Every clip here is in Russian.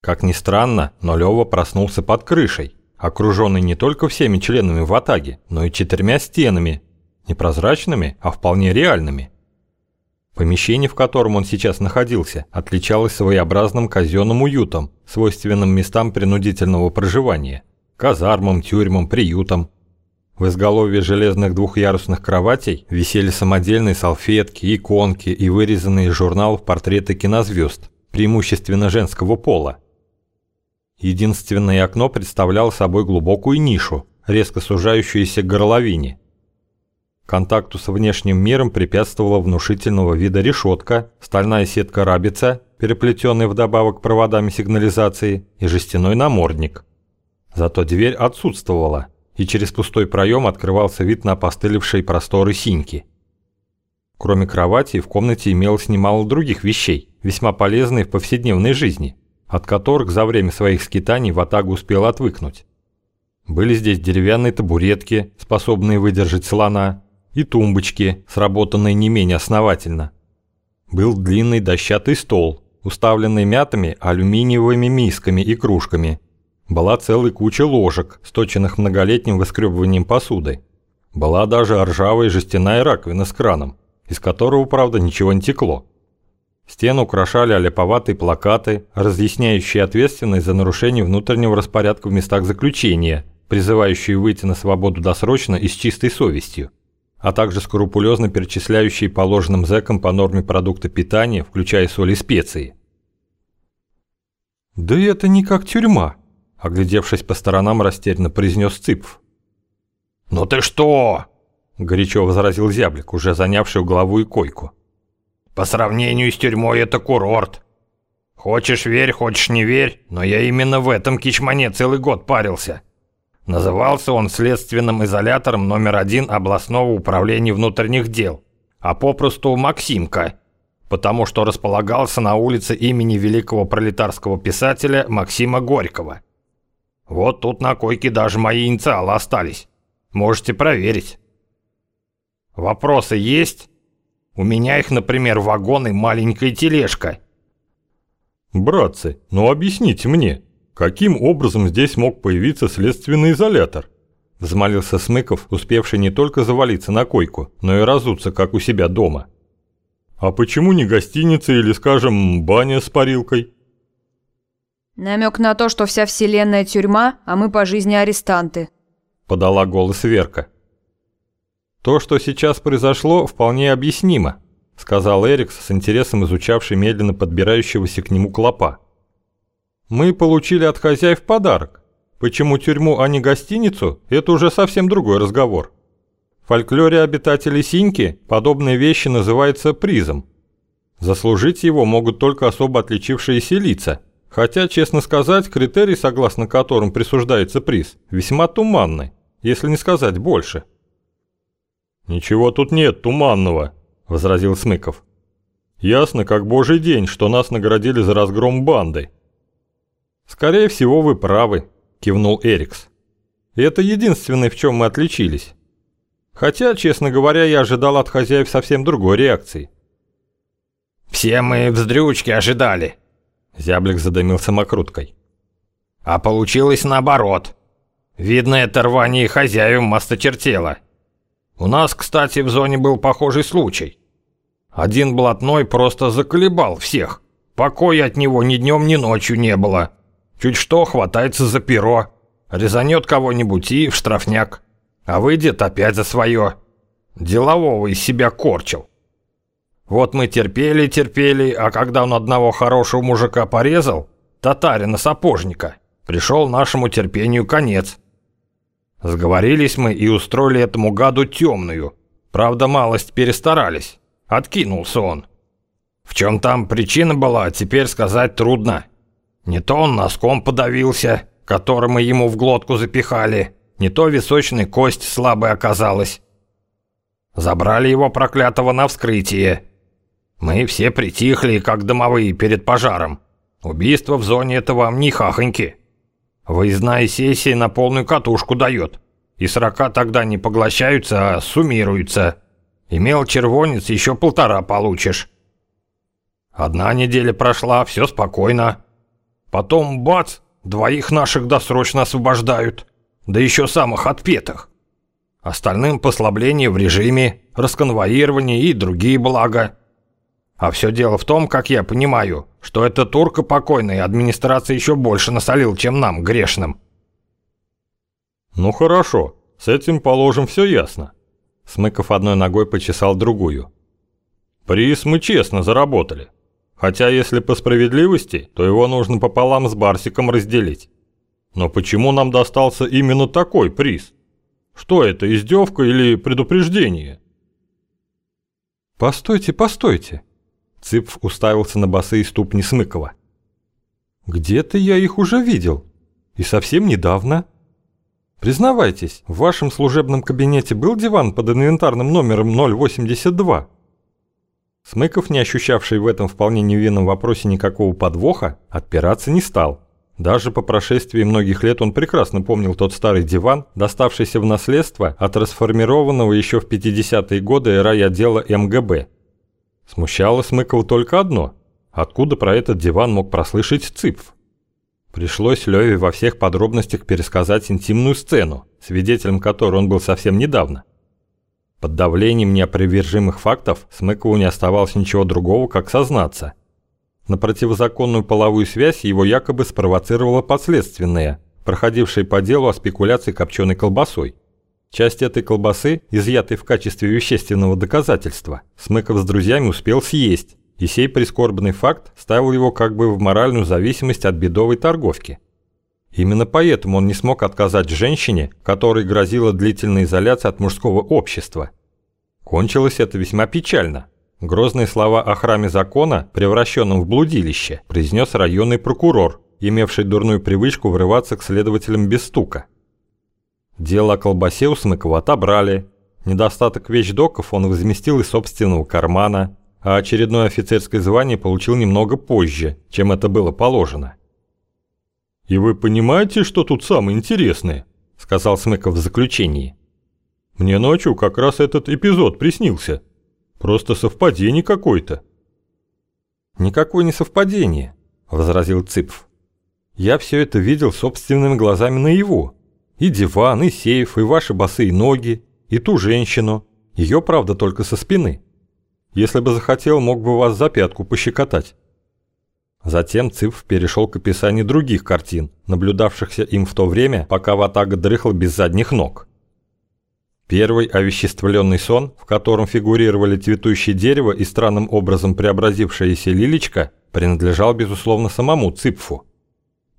Как ни странно, но Лёва проснулся под крышей, окруженный не только всеми членами ватаги, но и четырьмя стенами, не прозрачными, а вполне реальными. Помещение, в котором он сейчас находился, отличалось своеобразным казенным уютом, свойственным местам принудительного проживания – казармам, тюрьмам, приютам. В изголовье железных двухъярусных кроватей висели самодельные салфетки, иконки и вырезанные из журналов портреты кинозвезд, преимущественно женского пола. Единственное окно представляло собой глубокую нишу, резко сужающуюся к горловине. Контакту с внешним миром препятствовала внушительного вида решетка, стальная сетка рабица, переплетенная вдобавок проводами сигнализации, и жестяной намордник. Зато дверь отсутствовала, и через пустой проем открывался вид на опостылевшие просторы синьки. Кроме кровати в комнате имелось немало других вещей, весьма полезных в повседневной жизни, от которых за время своих скитаний Ватага успел отвыкнуть. Были здесь деревянные табуретки, способные выдержать слона, и тумбочки, сработанные не менее основательно. Был длинный дощатый стол, уставленный мятыми алюминиевыми мисками и кружками. Была целая куча ложек, сточенных многолетним выскребыванием посуды. Была даже ржавая жестяная раковина с краном, из которого, правда, ничего не текло. Стену украшали оляповатые плакаты, разъясняющие ответственность за нарушение внутреннего распорядка в местах заключения, призывающие выйти на свободу досрочно и с чистой совестью а также скрупулезно перечисляющие положенным зэкам по норме продукта питания, включая соль и специи. «Да это не как тюрьма», – оглядевшись по сторонам, растерянно произнес Цыпов. «Ну ты что?» – горячо возразил зяблик, уже занявший угловую койку. «По сравнению с тюрьмой это курорт. Хочешь верь, хочешь не верь, но я именно в этом кичмане целый год парился». Назывался он следственным изолятором номер один областного управления внутренних дел, а попросту Максимка, потому что располагался на улице имени великого пролетарского писателя Максима Горького. Вот тут на койке даже мои инициалы остались. Можете проверить. Вопросы есть? У меня их, например, вагон и маленькая тележка. Братцы, ну объясните мне, Каким образом здесь мог появиться следственный изолятор? Взмолился Смыков, успевший не только завалиться на койку, но и разуться, как у себя дома. А почему не гостиница или, скажем, баня с парилкой? Намек на то, что вся вселенная тюрьма, а мы по жизни арестанты. Подала голос Верка. То, что сейчас произошло, вполне объяснимо, сказал Эрикс с интересом изучавший медленно подбирающегося к нему клопа. Мы получили от хозяев подарок. Почему тюрьму, а не гостиницу, это уже совсем другой разговор. В фольклоре обитателей Синьки подобные вещи называются призом. Заслужить его могут только особо отличившиеся лица, хотя, честно сказать, критерий, согласно которым присуждается приз, весьма туманный, если не сказать больше. «Ничего тут нет туманного», – возразил Смыков. «Ясно, как божий день, что нас наградили за разгром банды». «Скорее всего, вы правы», – кивнул Эрикс. «Это единственное, в чем мы отличились. Хотя, честно говоря, я ожидал от хозяев совсем другой реакции». «Все мы вздрючки ожидали», – Зяблик задымил самокруткой. «А получилось наоборот. Видно, это рвание хозяев масточертело. У нас, кстати, в зоне был похожий случай. Один блатной просто заколебал всех. Покоя от него ни днем, ни ночью не было». Чуть что, хватается за перо, резанет кого-нибудь и в штрафняк. А выйдет опять за свое. Делового из себя корчил. Вот мы терпели, терпели, а когда он одного хорошего мужика порезал, татарина-сапожника, пришел нашему терпению конец. Сговорились мы и устроили этому гаду темную. Правда, малость перестарались. Откинулся он. В чем там причина была, теперь сказать трудно. Не то он носком подавился, который мы ему в глотку запихали, не то височная кость слабая оказалась. Забрали его проклятого на вскрытие. Мы все притихли, как домовые перед пожаром. Убийство в зоне это вам не хахоньки. Выездная сессия на полную катушку дает. И срока тогда не поглощаются, а суммируются. Имел червонец, еще полтора получишь. Одна неделя прошла, все спокойно. Потом бац, двоих наших досрочно освобождают, да еще самых отпетых. Остальным послабление в режиме, расконвоирование и другие блага. А все дело в том, как я понимаю, что это турка покойная администрация еще больше насолил, чем нам, грешным. Ну хорошо, с этим, положим, все ясно. Смыков одной ногой почесал другую. Приз мы честно заработали. Хотя, если по справедливости, то его нужно пополам с Барсиком разделить. Но почему нам достался именно такой приз? Что это, издевка или предупреждение? Постойте, постойте. Цыпф уставился на босые ступни Смыкова. «Где-то я их уже видел. И совсем недавно. Признавайтесь, в вашем служебном кабинете был диван под инвентарным номером 082?» Смыков, не ощущавший в этом вполне невинном вопросе никакого подвоха, отпираться не стал. Даже по прошествии многих лет он прекрасно помнил тот старый диван, доставшийся в наследство от расформированного еще в 50-е годы райотдела МГБ – Смущало Смыкова только одно. Откуда про этот диван мог прослышать Цыпф? Пришлось Леве во всех подробностях пересказать интимную сцену, свидетелем которой он был совсем недавно. Под давлением неопровержимых фактов Смыкову не оставалось ничего другого, как сознаться. На противозаконную половую связь его якобы спровоцировало подследственное, проходившее по делу о спекуляции копченой колбасой. Часть этой колбасы, изъятой в качестве вещественного доказательства, Смыков с друзьями успел съесть, и сей прискорбный факт ставил его как бы в моральную зависимость от бедовой торговки. Именно поэтому он не смог отказать женщине, которой грозила длительная изоляция от мужского общества. Кончилось это весьма печально. Грозные слова о храме закона, превращенном в блудилище, произнес районный прокурор, имевший дурную привычку врываться к следователям без стука. Дело о колбасе у Смыкова отобрали. Недостаток вещдоков он возместил из собственного кармана, а очередное офицерское звание получил немного позже, чем это было положено. «И вы понимаете, что тут самое интересное?» – сказал Смыков в заключении. «Мне ночью как раз этот эпизод приснился. Просто совпадение какое-то». «Никакое не совпадение», – возразил Цыпф. «Я все это видел собственными глазами наяву. И диван, и сейф, и ваши босые ноги, и ту женщину. Ее, правда, только со спины. Если бы захотел, мог бы вас за пятку пощекотать. Затем Цыпф перешел к описанию других картин, наблюдавшихся им в то время, пока Ватага дрыхла без задних ног. Первый овеществленный сон, в котором фигурировали цветущее дерево и странным образом преобразившаяся лилечка, принадлежал, безусловно, самому Цыпфу.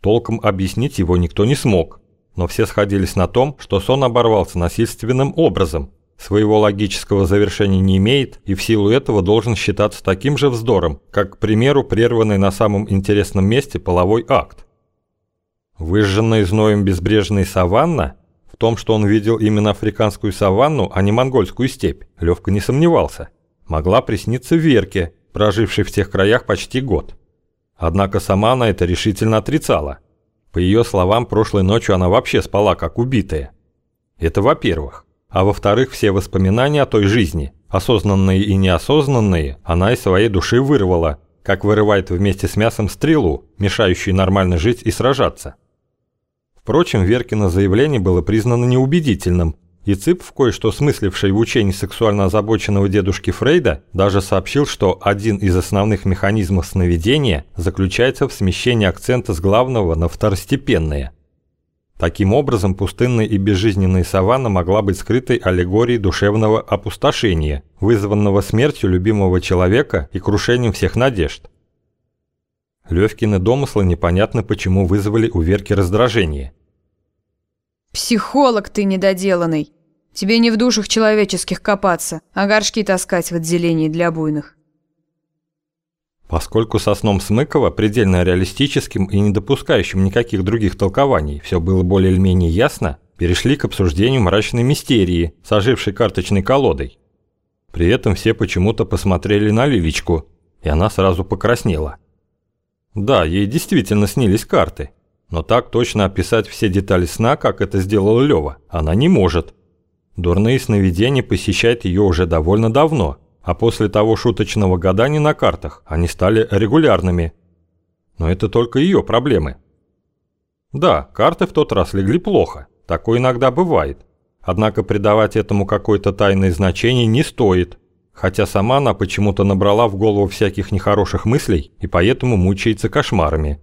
Толком объяснить его никто не смог, но все сходились на том, что сон оборвался насильственным образом, своего логического завершения не имеет и в силу этого должен считаться таким же вздором, как, к примеру, прерванный на самом интересном месте половой акт. Выжженная зноем безбрежная саванна, в том, что он видел именно африканскую саванну, а не монгольскую степь, Левка не сомневался, могла присниться Верке, прожившей в тех краях почти год. Однако сама она это решительно отрицала – по ее словам, прошлой ночью она вообще спала как убитая. Это во-первых. А во-вторых, все воспоминания о той жизни, осознанные и неосознанные, она из своей души вырвала, как вырывает вместе с мясом стрелу, мешающую нормально жить и сражаться. Впрочем, Веркино заявление было признано неубедительным, и Цып, в кое-что смысливший в учении сексуально озабоченного дедушки Фрейда, даже сообщил, что один из основных механизмов сновидения заключается в смещении акцента с главного на второстепенное. Таким образом, пустынная и безжизненная саванна могла быть скрытой аллегорией душевного опустошения, вызванного смертью любимого человека и крушением всех надежд. Левкины домыслы непонятно почему вызвали у Верки раздражение. «Психолог ты недоделанный!» Тебе не в душах человеческих копаться, а горшки таскать в отделении для буйных. Поскольку со сном Смыкова, предельно реалистическим и не допускающим никаких других толкований, все было более или менее ясно, перешли к обсуждению мрачной мистерии, сожившей карточной колодой. При этом все почему-то посмотрели на Лилечку, и она сразу покраснела. Да, ей действительно снились карты, но так точно описать все детали сна, как это сделал Лёва, она не может. Дурные сновидения посещают ее уже довольно давно, а после того шуточного гадания на картах они стали регулярными. Но это только ее проблемы. Да, карты в тот раз легли плохо, такое иногда бывает. Однако придавать этому какое-то тайное значение не стоит, хотя сама она почему-то набрала в голову всяких нехороших мыслей и поэтому мучается кошмарами.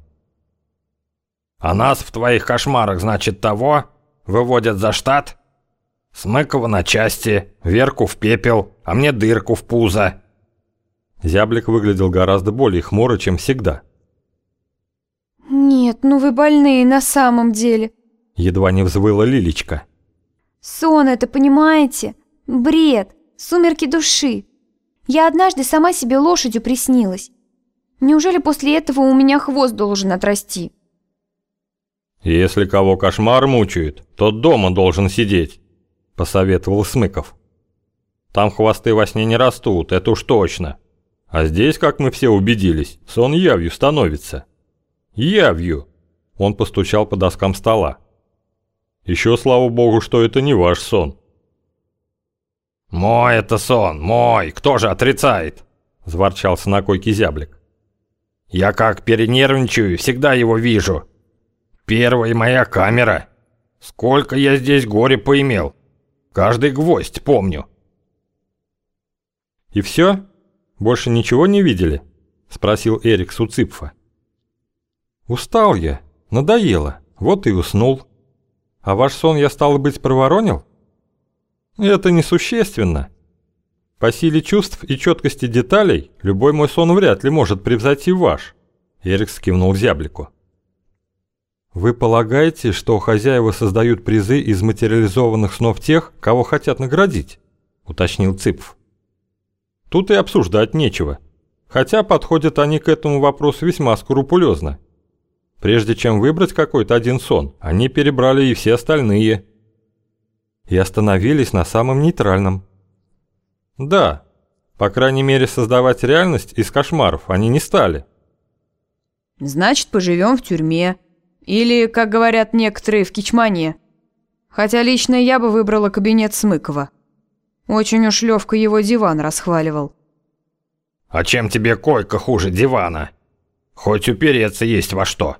«А нас в твоих кошмарах, значит, того? Выводят за штат?» Смыкова на части, Верку в пепел, а мне дырку в пузо. Зяблик выглядел гораздо более хмуро, чем всегда. «Нет, ну вы больные на самом деле», — едва не взвыла Лилечка. «Сон это, понимаете? Бред, сумерки души. Я однажды сама себе лошадью приснилась. Неужели после этого у меня хвост должен отрасти?» «Если кого кошмар мучает, тот дома должен сидеть». – посоветовал Смыков. «Там хвосты во сне не растут, это уж точно. А здесь, как мы все убедились, сон явью становится. Явью!» Он постучал по доскам стола. «Еще слава богу, что это не ваш сон». «Мой это сон, мой, кто же отрицает?» – заворчался на койке зяблик. «Я как перенервничаю, всегда его вижу. Первая моя камера. Сколько я здесь горе поимел. Каждый гвоздь помню. И все? Больше ничего не видели? Спросил Эрик Суципфа. Устал я, надоело, вот и уснул. А ваш сон я, стало быть, проворонил? Это несущественно. По силе чувств и четкости деталей любой мой сон вряд ли может превзойти ваш. Эрик скивнул зяблику. Вы полагаете, что хозяева создают призы из материализованных снов тех, кого хотят наградить? Уточнил Цыпф. Тут и обсуждать нечего. Хотя подходят они к этому вопросу весьма скрупулезно. Прежде чем выбрать какой-то один сон, они перебрали и все остальные. И остановились на самом нейтральном. Да, по крайней мере создавать реальность из кошмаров они не стали. Значит, поживем в тюрьме, или, как говорят некоторые, в Кичмане. Хотя лично я бы выбрала кабинет Смыкова. Очень уж Левка его диван расхваливал. «А чем тебе койка хуже дивана? Хоть упереться есть во что».